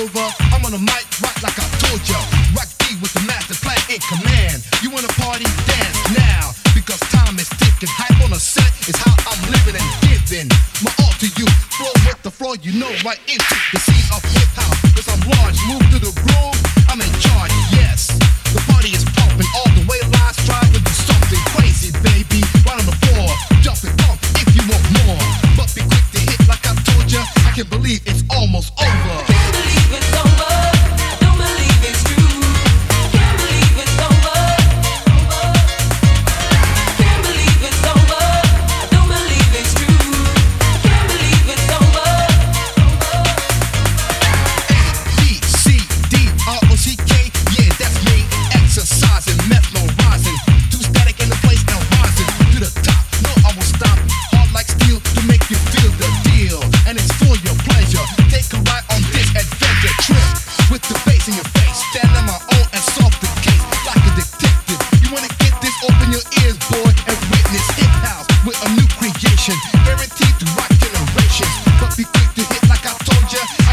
over. I'm on the mic, rock like I told ya. Rock D with the master plan in command. You wanna party? Dance now. Because time is ticking. Hype on a set is how I'm living and giving. My all to you. Flow with the floor, you know, right into the scene.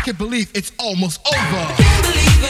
I can believe it's almost over.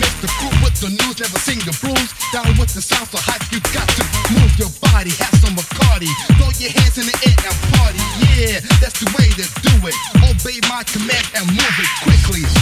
make the crew with the news, never sing the blues. Down with the sound so hype, you got to move your body, have some Bacardi. Throw your hands in the air and party, yeah, that's the way to do it. Obey my command and move it quickly.